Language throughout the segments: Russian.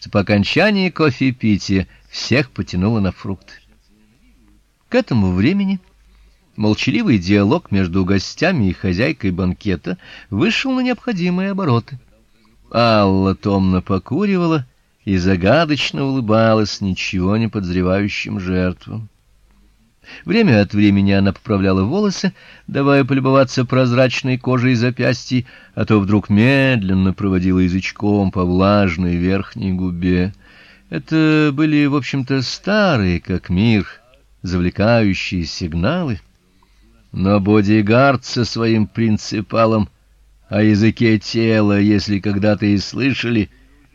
что по окончании кофе-пития всех потянуло на фрукты. К этому времени молчаливый диалог между гостями и хозяйкой банкета вышел на необходимые обороты. Алла томно покуривала и загадочно улыбалась ничего не подозревающим жертвам. Время от времени она поправляла волосы, давая полюбоваться прозрачной кожей запястья, а то вдруг медленно проводила язычком по влажной верхней губе. Это были, в общем-то, старые, как мир, завлекающие сигналы. Но бодигард со своим принципалом о языке тела, если когда-то и слышали,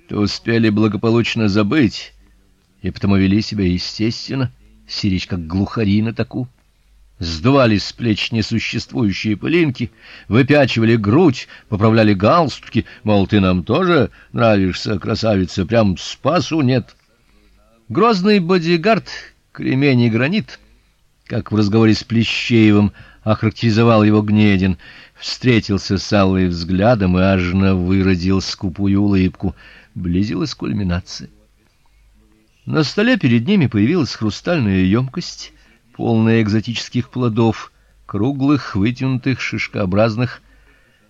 то успели благополучно забыть, и потому вели себя естественно сирич как глухари на таку. Сдували с плеч несуществующие пылинки, выпячивали грудь, поправляли галстуки, мол, ты нам тоже нравишься, красавица, прям спасу нет. Грозный бодигард, кремень и гранит, как в разговоре с Плещеевым охарактеризовал его Гнедин, встретился с Аллой взглядом и аж на выродил скупую улыбку. Близилась кульминация. На столе перед ними появилась хрустальная емкость, полная экзотических плодов, круглых, вытянутых, шишкообразных.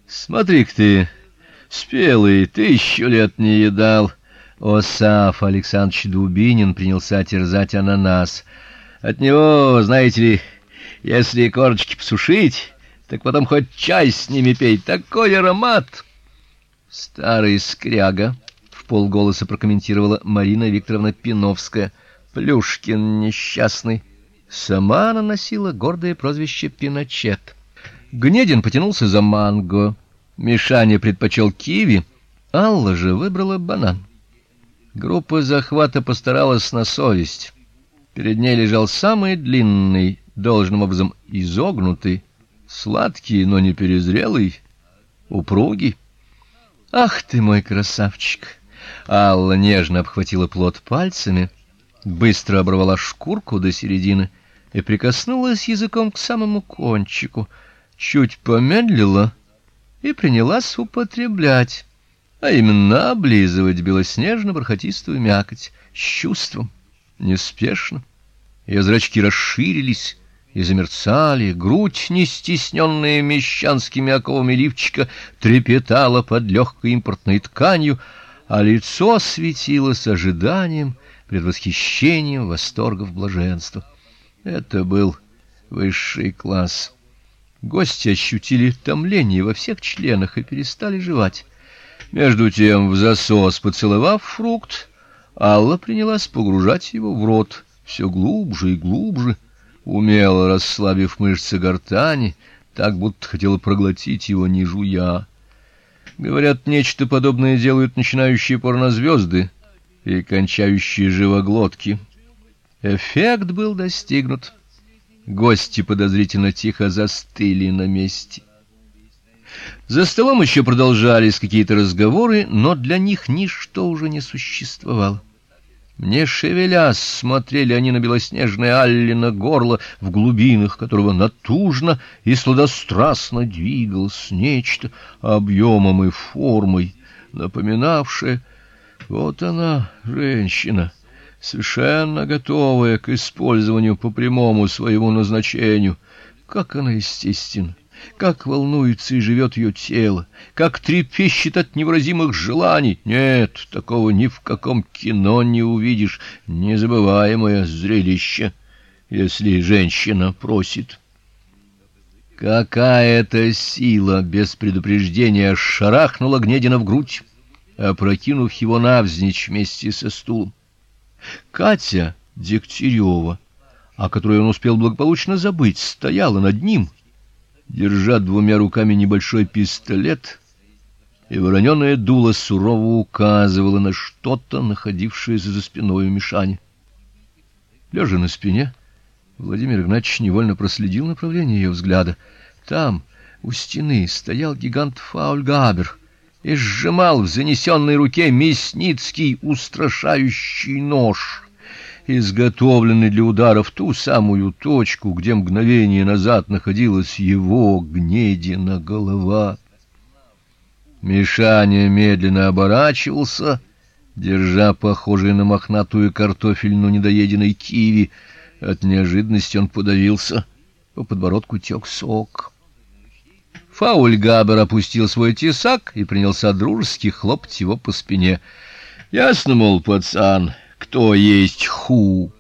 Смотри-ка ты, спелый, тысячу лет не едал. Осаф Александрович Дубинин принялся терзать ананас. От него, знаете ли, если корочки посушить, так потом хоть чай с ними пей, такой аромат. Старый скряга полголоса прокомментировала Марина Викторовна Пиновская. Плюшкин несчастный. Сама она носила гордое прозвище Пиночет. Гнедин потянулся за манго. Мишаня предпочел киви, Алла же выбрала банан. Группа захвата постаралась на совесть. Перед ней лежал самый длинный, должным образом изогнутый, сладкий, но не перезрелый, упругий. Ах ты мой красавчик! Алла нежно обхватила плод пальцами, быстро оборвала шкурку до середины и прикоснулась языком к самому кончику, чуть помедлила и принялась употреблять, а именно облизывать белоснежно-бархатистую мякоть с чувством, неспешно. Ее зрачки расширились, и замерцали, грудь, не стесненная мещанскими оковами лифчика, трепетала под легкой импортной тканью, а лицо светилось ожиданием, предвосхищением восторгов блаженства. Это был высший класс. Гости ощутили томление во всех членах и перестали жевать. Между тем, в засос поцеловав фрукт, Алла принялась погружать его в рот все глубже и глубже, умело расслабив мышцы гортани, так будто хотела проглотить его не жуя. Говорят, нечто подобное делают начинающие порнозвезды и кончающие живоглотки. Эффект был достигнут. Гости подозрительно тихо застыли на месте. За столом еще продолжались какие-то разговоры, но для них ничто уже не существовало. Не шевелясь, смотрели они на белоснежное Аллино горло, в глубинах которого натужно и сладострастно двигалось нечто объемом и формой, напоминавшее вот она, женщина, совершенно готовая к использованию по прямому своему назначению. Как она естественна! Как волнуется и живет ее тело, как трепещет от невыразимых желаний. Нет, такого ни в каком кино не увидишь. Незабываемое зрелище, если женщина просит. Какая-то сила без предупреждения шарахнула Гнедина в грудь, опрокинув его навзничь вместе со стулом. Катя Дегтярева, о которой он успел благополучно забыть, стояла над ним — держа двумя руками небольшой пистолет, и вороненое дуло сурово указывало на что-то, находившееся за спиной у Мишани. Лежа на спине, Владимир Игнатьевич невольно проследил направление ее взгляда. Там, у стены, стоял гигант Фаульгабер и сжимал в занесенной руке мясницкий устрашающий нож изготовленный для удара в ту самую точку, где мгновение назад находилась его гнедина голова. Мишаня медленно оборачивался держа похожий на мохнатую картофельную недоеденной киви. От неожиданности он подавился, по подбородку тек сок. Фауль Габер опустил свой тесак и принялся дружески хлопать его по спине. Ясно, мол, пацан, кто есть ху.